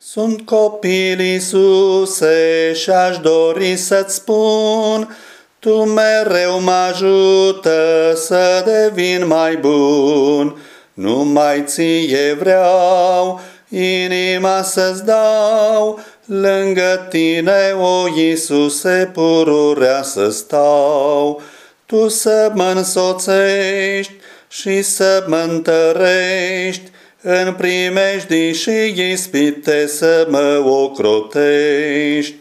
Sunt copil Iisuse și-aș dori să-ți spun, Tu mereu mă ajută să devin mai bun. Numai ție vreau inima să-ți dau, lângă tine, o Iisuse, pururea să stau. Tu să mă însoțești și să mă întărești, în primejdii și ispite să mă ocrotești.